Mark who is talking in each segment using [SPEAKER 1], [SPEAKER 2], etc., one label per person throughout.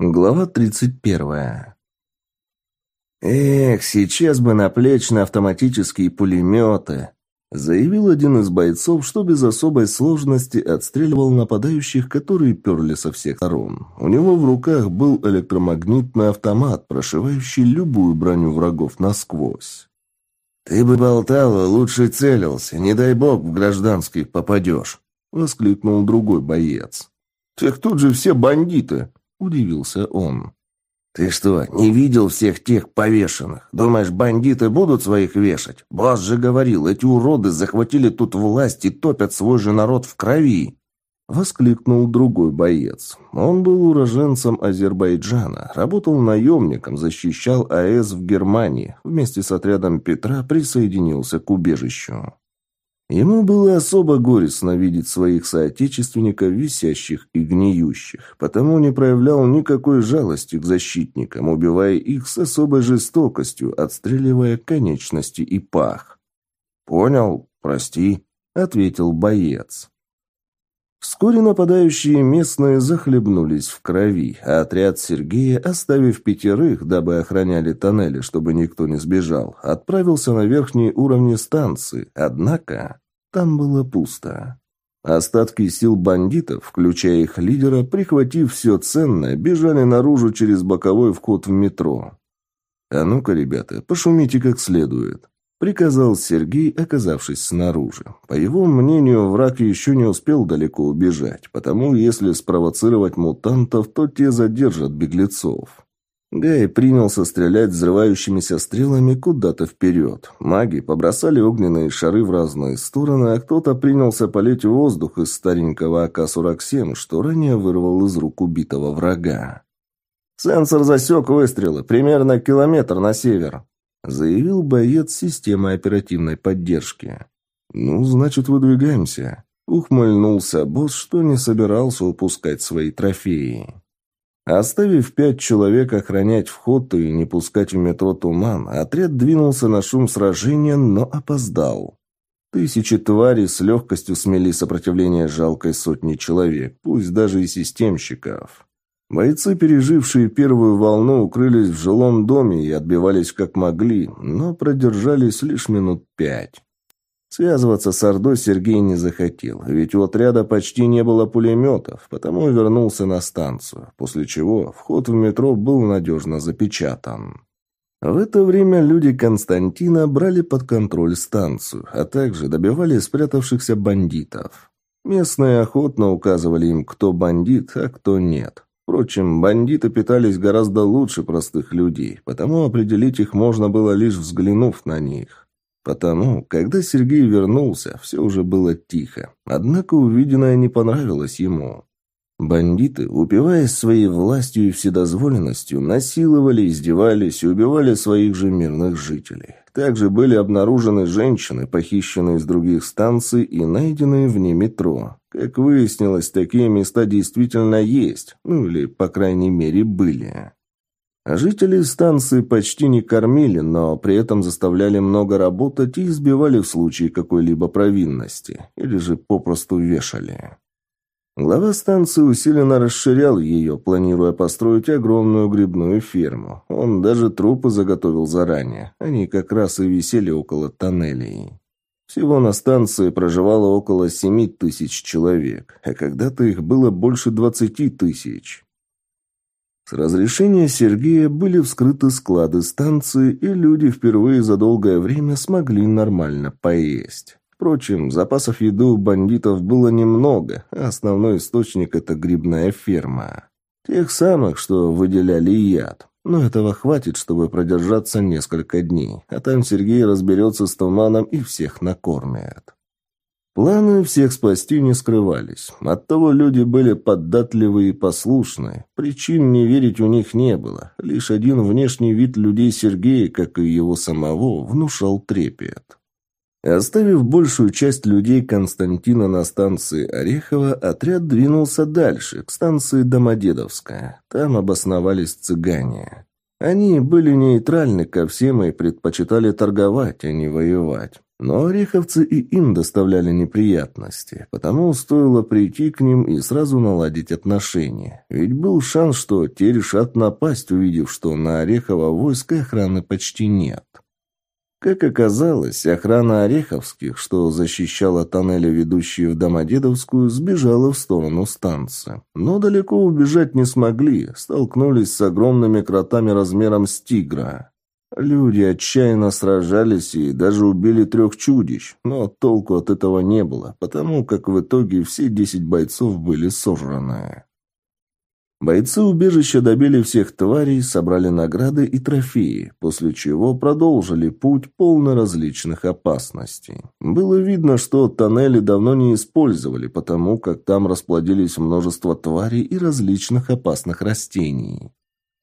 [SPEAKER 1] Глава 31. «Эх, сейчас бы наплечные автоматические пулеметы!» Заявил один из бойцов, что без особой сложности отстреливал нападающих, которые перли со всех сторон. У него в руках был электромагнитный автомат, прошивающий любую броню врагов насквозь. «Ты бы болтал, лучше целился. Не дай бог в гражданских попадешь!» — воскликнул другой боец. «Так тут же все бандиты!» – удивился он. «Ты что, не видел всех тех повешенных? Думаешь, бандиты будут своих вешать? Босс же говорил, эти уроды захватили тут власть и топят свой же народ в крови!» Воскликнул другой боец. Он был уроженцем Азербайджана, работал наемником, защищал АЭС в Германии, вместе с отрядом Петра присоединился к убежищу. Ему было особо горестно видеть своих соотечественников, висящих и гниющих, потому не проявлял никакой жалости к защитникам, убивая их с особой жестокостью, отстреливая конечности и пах. «Понял, прости», — ответил боец. Вскоре нападающие местные захлебнулись в крови, а отряд Сергея, оставив пятерых, дабы охраняли тоннели, чтобы никто не сбежал, отправился на верхние уровни станции, однако там было пусто. Остатки сил бандитов, включая их лидера, прихватив все ценное, бежали наружу через боковой вход в метро. «А ну-ка, ребята, пошумите как следует», Приказал Сергей, оказавшись снаружи. По его мнению, враг еще не успел далеко убежать, потому если спровоцировать мутантов, то те задержат беглецов. Гай принялся стрелять взрывающимися стрелами куда-то вперед. Маги побросали огненные шары в разные стороны, а кто-то принялся полить воздух из старенького АК-47, что ранее вырвал из рук убитого врага. «Сенсор засек выстрелы, примерно километр на север», заявил боец системы оперативной поддержки. «Ну, значит, выдвигаемся», — ухмыльнулся босс, что не собирался упускать свои трофеи. Оставив пять человек охранять вход и не пускать в метро туман, отряд двинулся на шум сражения, но опоздал. Тысячи тварей с легкостью смели сопротивление жалкой сотни человек, пусть даже и системщиков. Бойцы, пережившие первую волну, укрылись в жилом доме и отбивались как могли, но продержались лишь минут пять. Связываться с Ордой Сергей не захотел, ведь у отряда почти не было пулеметов, потому вернулся на станцию, после чего вход в метро был надежно запечатан. В это время люди Константина брали под контроль станцию, а также добивали спрятавшихся бандитов. Местные охотно указывали им, кто бандит, а кто нет. Впрочем, бандиты питались гораздо лучше простых людей, потому определить их можно было лишь взглянув на них. Потому, когда Сергей вернулся, все уже было тихо. Однако увиденное не понравилось ему. Бандиты, упиваясь своей властью и вседозволенностью, насиловали, издевались и убивали своих же мирных жителей. Также были обнаружены женщины, похищенные из других станций и найденные вне метро. Как выяснилось, такие места действительно есть, ну или, по крайней мере, были. А жители станции почти не кормили, но при этом заставляли много работать и избивали в случае какой-либо провинности, или же попросту вешали. Глава станции усиленно расширял ее, планируя построить огромную грибную ферму. Он даже трупы заготовил заранее. Они как раз и висели около тоннелей. Всего на станции проживало около семи тысяч человек, а когда-то их было больше двадцати тысяч. С разрешения Сергея были вскрыты склады станции, и люди впервые за долгое время смогли нормально поесть. Впрочем, запасов еды у бандитов было немного, а основной источник – это грибная ферма. Тех самых, что выделяли яд. Но этого хватит, чтобы продержаться несколько дней, а там Сергей разберется с туманом и всех накормит. Планы всех спасти не скрывались. Оттого люди были податливы и послушны. Причин не верить у них не было. Лишь один внешний вид людей Сергея, как и его самого, внушал трепет. Оставив большую часть людей Константина на станции Орехово, отряд двинулся дальше, к станции Домодедовская. Там обосновались цыгане. Они были нейтральны ко всем и предпочитали торговать, а не воевать. Но ореховцы и им доставляли неприятности, потому стоило прийти к ним и сразу наладить отношения. Ведь был шанс, что те решат напасть, увидев, что на Орехово войск охраны почти нет. Как оказалось, охрана Ореховских, что защищала тоннели, ведущие в Домодедовскую, сбежала в сторону станции. Но далеко убежать не смогли, столкнулись с огромными кротами размером с тигра. Люди отчаянно сражались и даже убили трех чудищ, но толку от этого не было, потому как в итоге все десять бойцов были сожраны. Бойцы убежища добили всех тварей, собрали награды и трофеи, после чего продолжили путь полный различных опасностей. Было видно, что тоннели давно не использовали, потому как там расплодились множество тварей и различных опасных растений.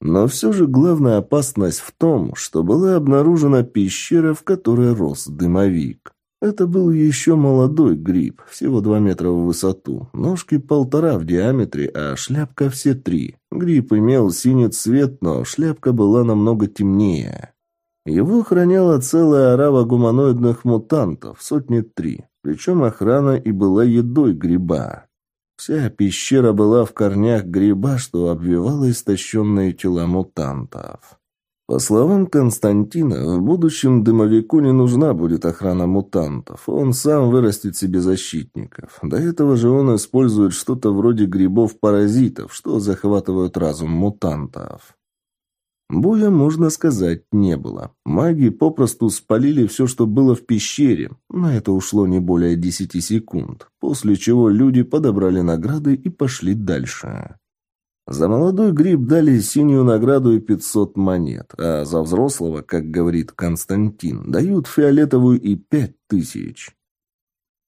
[SPEAKER 1] Но все же главная опасность в том, что была обнаружена пещера, в которой рос дымовик. Это был еще молодой гриб, всего два метра в высоту, ножки полтора в диаметре, а шляпка все три. Гриб имел синий цвет, но шляпка была намного темнее. Его охраняла целая орава гуманоидных мутантов, сотни три, причем охрана и была едой гриба. Вся пещера была в корнях гриба, что обвивало истощенные тела мутантов. По словам Константина, в будущем дымовику не нужна будет охрана мутантов. Он сам вырастет себе защитников. До этого же он использует что-то вроде грибов-паразитов, что захватывают разум мутантов. Боя, можно сказать, не было. Маги попросту спалили все, что было в пещере. На это ушло не более десяти секунд, после чего люди подобрали награды и пошли дальше. За молодой гриб дали синюю награду и 500 монет, а за взрослого, как говорит Константин, дают фиолетовую и 5000.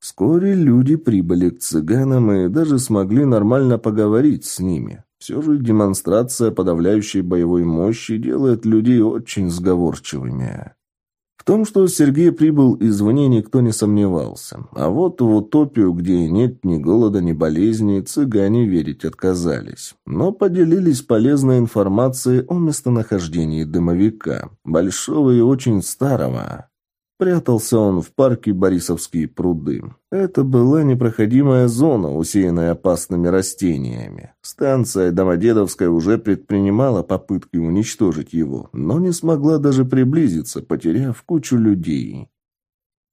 [SPEAKER 1] Вскоре люди прибыли к цыганам и даже смогли нормально поговорить с ними. Все же демонстрация подавляющей боевой мощи делает людей очень сговорчивыми том, что Сергей прибыл извне, никто не сомневался. А вот в утопию, где нет ни голода, ни болезней, цыгане верить отказались. Но поделились полезной информацией о местонахождении дымовика, большого и очень старого. Прятался он в парке Борисовские пруды. Это была непроходимая зона, усеянная опасными растениями. Станция Домодедовская уже предпринимала попытки уничтожить его, но не смогла даже приблизиться, потеряв кучу людей.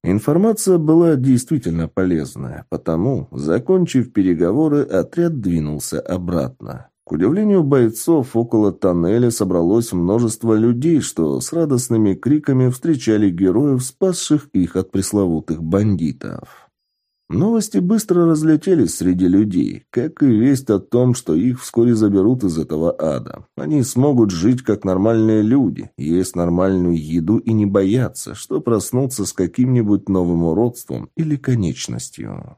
[SPEAKER 1] Информация была действительно полезная, потому, закончив переговоры, отряд двинулся обратно. К удивлению бойцов, около тоннеля собралось множество людей, что с радостными криками встречали героев, спасших их от пресловутых бандитов. Новости быстро разлетелись среди людей, как и весть о том, что их вскоре заберут из этого ада. Они смогут жить как нормальные люди, есть нормальную еду и не бояться, что проснутся с каким-нибудь новым уродством или конечностью.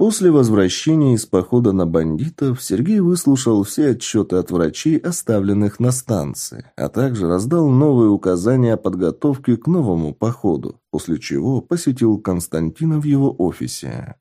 [SPEAKER 1] После возвращения из похода на бандитов Сергей выслушал все отчеты от врачей, оставленных на станции, а также раздал новые указания о подготовке к новому походу, после чего посетил Константина в его офисе.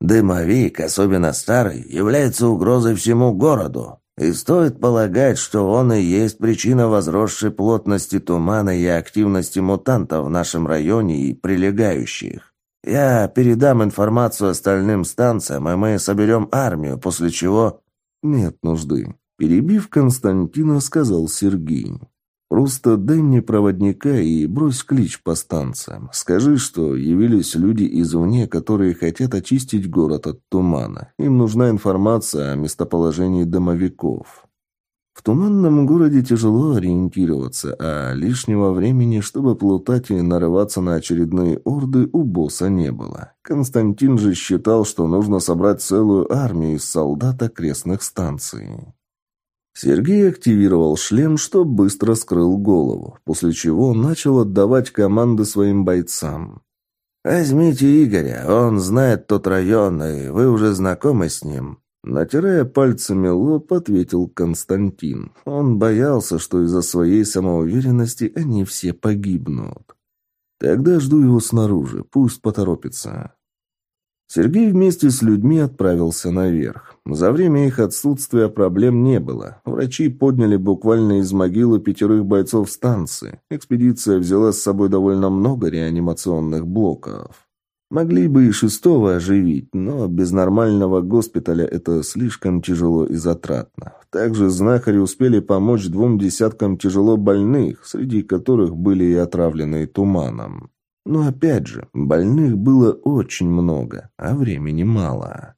[SPEAKER 2] «Дымовик, особенно старый, является угрозой всему городу, и стоит полагать, что он и есть причина возросшей плотности тумана и активности мутантов в нашем районе и прилегающих. Я передам информацию остальным станциям, и мы соберем армию, после чего...»
[SPEAKER 1] «Нет нужды», — перебив Константина, сказал Сергей. «Просто дай мне проводника и брось клич по станциям. Скажи, что явились люди извне, которые хотят очистить город от тумана. Им нужна информация о местоположении домовиков». В туманном городе тяжело ориентироваться, а лишнего времени, чтобы плутать и нарываться на очередные орды, у босса не было. Константин же считал, что нужно собрать целую армию из солдат окрестных станций. Сергей активировал шлем, что быстро скрыл голову, после чего начал отдавать команды своим бойцам.
[SPEAKER 2] «Возьмите Игоря, он знает тот район, и вы уже знакомы с ним.
[SPEAKER 1] Натирая пальцами лоб, ответил Константин. Он боялся, что из-за своей самоуверенности они все погибнут. Тогда жду его снаружи, пусть поторопится. Сергей вместе с людьми отправился наверх. За время их отсутствия проблем не было. Врачи подняли буквально из могилы пятерых бойцов станции. Экспедиция взяла с собой довольно много реанимационных блоков. Могли бы и шестого оживить, но без нормального госпиталя это слишком тяжело и затратно. Также знахари успели помочь двум десяткам тяжело больных, среди которых были и отравленные туманом. Но опять же, больных было очень много, а времени мало.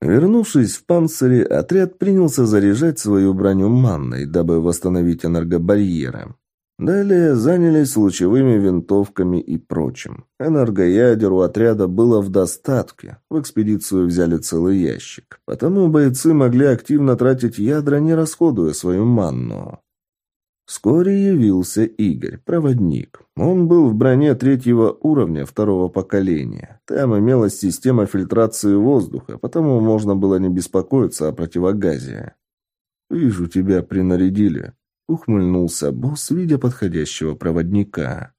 [SPEAKER 1] Вернувшись в панцире, отряд принялся заряжать свою броню манной, дабы восстановить энергобарьеры. Далее занялись лучевыми винтовками и прочим. Энергоядер у отряда было в достатке. В экспедицию взяли целый ящик. Потому бойцы могли активно тратить ядра, не расходуя свою манну. Вскоре явился Игорь, проводник. Он был в броне третьего уровня второго поколения. Там имелась система фильтрации воздуха, потому можно было не беспокоиться о противогазе. «Вижу, тебя принарядили», — ухмыльнулся босс, видя подходящего проводника.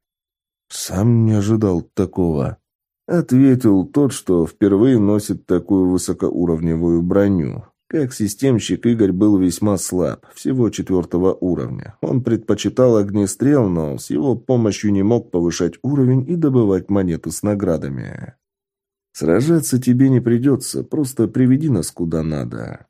[SPEAKER 1] «Сам не ожидал такого», — ответил тот, что впервые носит такую высокоуровневую броню. Как системщик Игорь был весьма слаб, всего четвертого уровня. Он предпочитал огнестрел, но с его помощью не мог повышать уровень и добывать монеты с наградами. «Сражаться тебе не придется, просто приведи нас куда надо».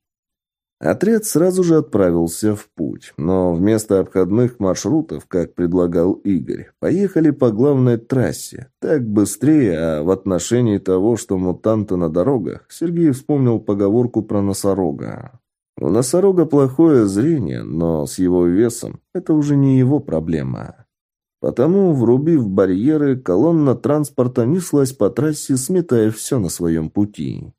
[SPEAKER 1] Отряд сразу же отправился в путь, но вместо обходных маршрутов, как предлагал Игорь, поехали по главной трассе. Так быстрее, а в отношении того, что мутанты на дорогах, Сергей вспомнил поговорку про носорога. У носорога плохое зрение, но с его весом это уже не его проблема. Потому, врубив барьеры, колонна транспорта неслась по трассе, сметая все на своем пути.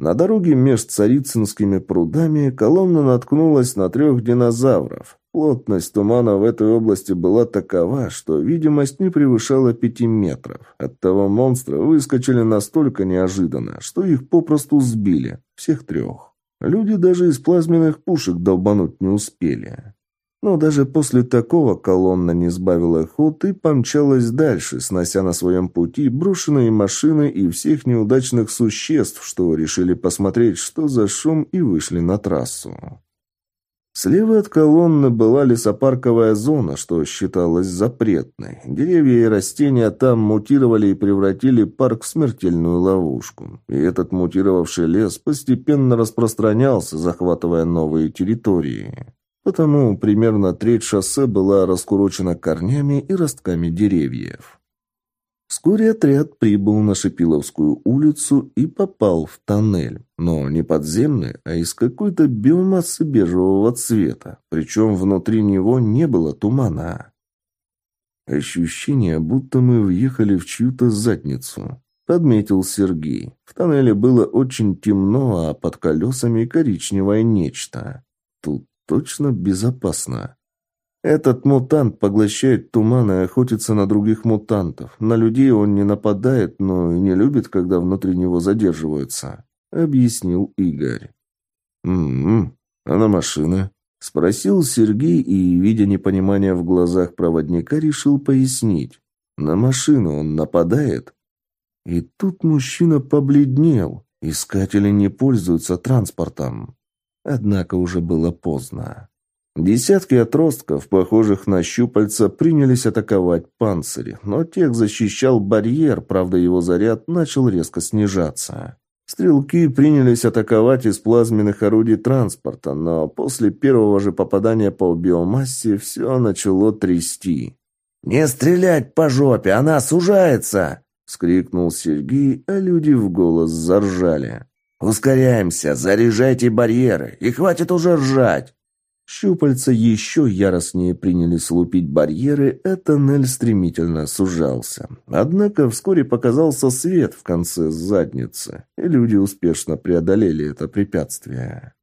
[SPEAKER 1] На дороге меж царицынскими прудами колонна наткнулась на трех динозавров. Плотность тумана в этой области была такова, что видимость не превышала пяти метров. Оттого монстры выскочили настолько неожиданно, что их попросту сбили, всех трех. Люди даже из плазменных пушек долбануть не успели. Но даже после такого колонна не сбавила ход и помчалась дальше, снося на своем пути брошенные машины и всех неудачных существ, что решили посмотреть, что за шум, и вышли на трассу. Слева от колонны была лесопарковая зона, что считалось запретной. Деревья и растения там мутировали и превратили парк в смертельную ловушку. И этот мутировавший лес постепенно распространялся, захватывая новые территории. Потому примерно треть шоссе была раскурочена корнями и ростками деревьев. Вскоре отряд прибыл на Шипиловскую улицу и попал в тоннель, но не подземный, а из какой-то биомассы бежевого цвета, причем внутри него не было тумана. Ощущение, будто мы въехали в чью-то задницу, подметил Сергей. В тоннеле было очень темно, а под колесами коричневое нечто. Тут точно безопасно. Этот мутант поглощает туман и охотится на других мутантов. На людей он не нападает, но и не любит, когда внутри него задерживаются», — объяснил Игорь. «М-м, а на машины?» — спросил Сергей и, видя непонимание в глазах проводника, решил пояснить. «На машину он нападает?» И тут мужчина побледнел. Искатели не пользуются транспортом. Однако уже было поздно. Десятки отростков, похожих на щупальца, принялись атаковать панцири, но тех защищал барьер, правда его заряд начал резко снижаться. Стрелки принялись атаковать из плазменных орудий транспорта, но после первого же попадания по биомассе все начало трясти. «Не стрелять по жопе, она сужается!» — скрикнул Сергей, а люди в голос заржали. «Ускоряемся, заряжайте барьеры, и хватит уже ржать!» Щупальца еще яростнее принялись лупить барьеры, а тоннель стремительно сужался. Однако вскоре показался свет в конце задницы, и люди успешно преодолели это препятствие.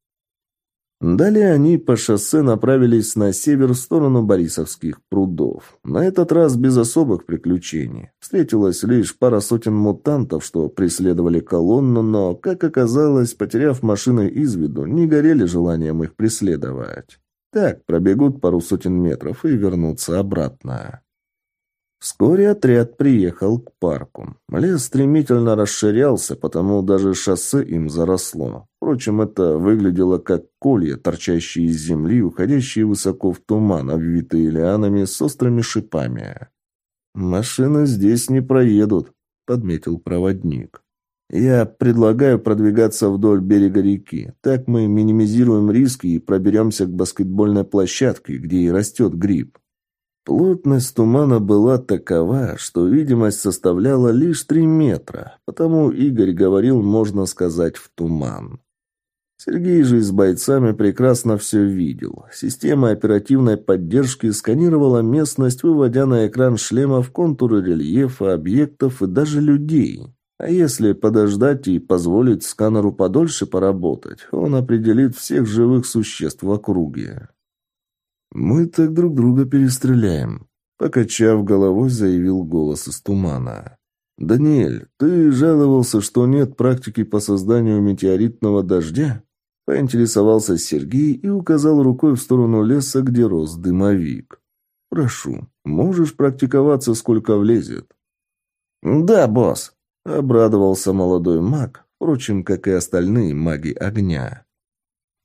[SPEAKER 1] Далее они по шоссе направились на север в сторону Борисовских прудов. На этот раз без особых приключений. Встретилась лишь пара сотен мутантов, что преследовали колонну, но, как оказалось, потеряв машины из виду, не горели желанием их преследовать. Так, пробегут пару сотен метров и вернутся обратно. Вскоре отряд приехал к парку. Лес стремительно расширялся, потому даже шоссе им заросло. Впрочем, это выглядело как колья, торчащие из земли, уходящие высоко в туман, обвитые лианами с острыми шипами. «Машины здесь не проедут», — подметил проводник. «Я предлагаю продвигаться вдоль берега реки. Так мы минимизируем риски и проберемся к баскетбольной площадке, где и растет гриб». Плотность тумана была такова, что видимость составляла лишь три метра, потому Игорь говорил, можно сказать, в туман. Сергей же с бойцами прекрасно все видел. Система оперативной поддержки сканировала местность, выводя на экран шлемов контуры рельефа, объектов и даже людей. А если подождать и позволить сканеру подольше поработать, он определит всех живых существ в округе. «Мы так друг друга перестреляем», — покачав головой, заявил голос из тумана. «Даниэль, ты жаловался, что нет практики по созданию метеоритного дождя?» Поинтересовался Сергей и указал рукой в сторону леса, где рос дымовик. «Прошу, можешь практиковаться, сколько влезет».
[SPEAKER 2] «Да, босс», —
[SPEAKER 1] обрадовался молодой маг, впрочем, как и остальные маги огня.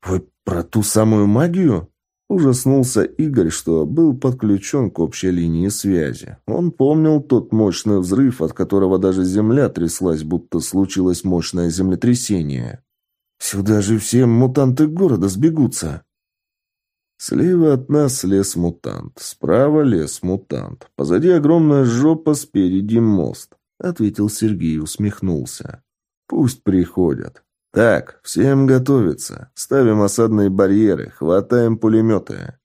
[SPEAKER 1] «Вы про ту самую магию?» Ужаснулся Игорь, что был подключен к общей линии связи. Он помнил тот мощный взрыв, от которого даже земля тряслась, будто случилось мощное землетрясение. «Сюда же все мутанты города сбегутся!» Слева от нас лес мутант, справа лес мутант, позади огромная жопа, спереди мост, — ответил Сергей и усмехнулся. «Пусть приходят. «Так, всем готовиться. Ставим осадные барьеры, хватаем пулеметы».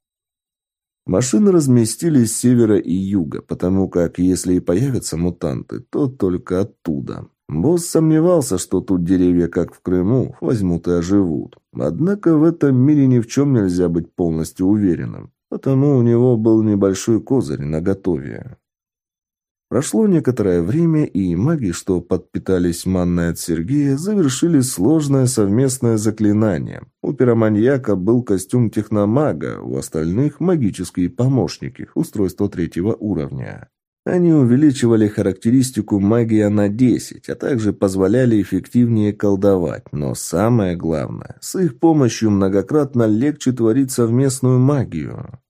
[SPEAKER 1] Машины разместились с севера и юга, потому как, если и появятся мутанты, то только оттуда. Босс сомневался, что тут деревья, как в Крыму, возьмут и оживут. Однако в этом мире ни в чем нельзя быть полностью уверенным, потому у него был небольшой козырь наготове. Прошло некоторое время, и маги, что подпитались манной от Сергея, завершили сложное совместное заклинание. У пироманьяка был костюм техномага, у остальных – магические помощники, устройство третьего уровня. Они увеличивали характеристику магия на 10, а также позволяли эффективнее колдовать. Но самое главное, с их помощью многократно легче творить совместную магию.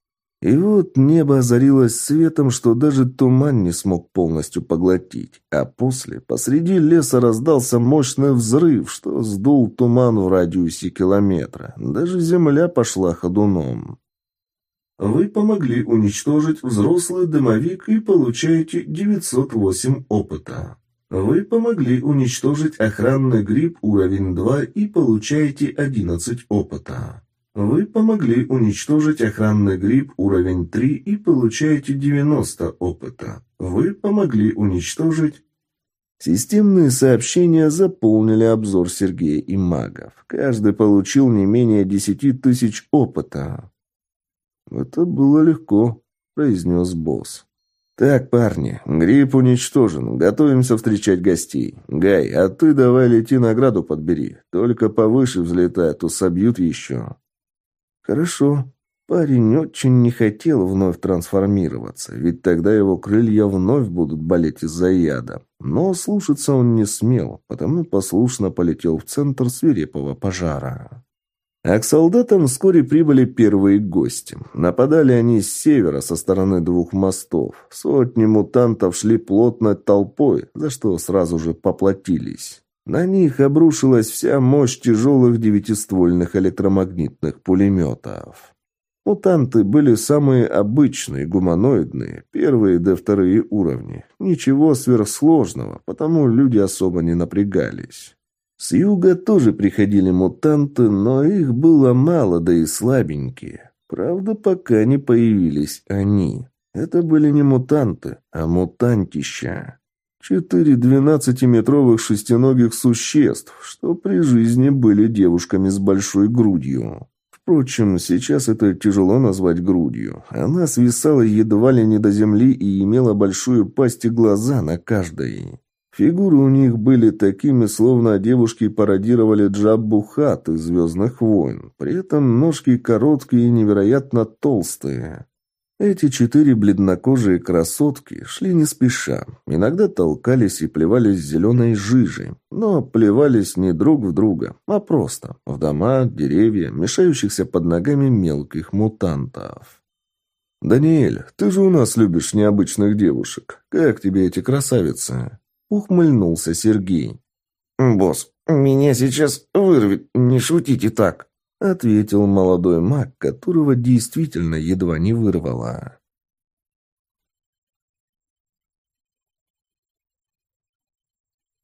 [SPEAKER 1] И вот небо озарилось светом, что даже туман не смог полностью поглотить. А после посреди леса раздался мощный взрыв, что сдул туман в радиусе километра. Даже земля пошла ходуном. Вы помогли уничтожить взрослый дымовик и получаете 908 опыта. Вы помогли уничтожить охранный гриб уровень 2 и получаете 11 опыта. Вы помогли уничтожить охранный гриб уровень 3 и получаете 90 опыта. Вы помогли уничтожить... Системные сообщения заполнили обзор Сергея и магов. Каждый получил не менее 10 тысяч опыта. «Это было легко», — произнес босс. «Так, парни, гриб уничтожен. Готовимся встречать гостей. Гай, а ты давай лети награду подбери. Только повыше взлетай, а то собьют еще». Хорошо. Парень очень не хотел вновь трансформироваться, ведь тогда его крылья вновь будут болеть из-за яда. Но слушаться он не смел, потому послушно полетел в центр свирепого пожара. А к солдатам вскоре прибыли первые гости. Нападали они с севера, со стороны двух мостов. Сотни мутантов шли плотной толпой, за что сразу же поплатились. На них обрушилась вся мощь тяжелых девятиствольных электромагнитных пулеметов. Мутанты были самые обычные, гуманоидные, первые до вторые уровни. Ничего сверхсложного, потому люди особо не напрягались. С юга тоже приходили мутанты, но их было мало, да и слабенькие. Правда, пока не появились они. Это были не мутанты, а мутантища. Четыре двенадцатиметровых шестиногих существ, что при жизни были девушками с большой грудью. Впрочем, сейчас это тяжело назвать грудью. Она свисала едва ли не до земли и имела большую пасть и глаза на каждой. Фигуры у них были такими, словно девушки пародировали Джаббу Хат из «Звездных войн». При этом ножки короткие и невероятно толстые. Эти четыре бледнокожие красотки шли не спеша, иногда толкались и плевались зеленой жижей, но плевались не друг в друга, а просто в дома, деревья, мешающихся под ногами мелких мутантов. «Даниэль, ты же у нас любишь необычных девушек. Как тебе эти красавицы?» — ухмыльнулся Сергей.
[SPEAKER 2] «Босс, меня сейчас вырвет, не шутите так!»
[SPEAKER 1] — ответил молодой маг, которого действительно едва не вырвало.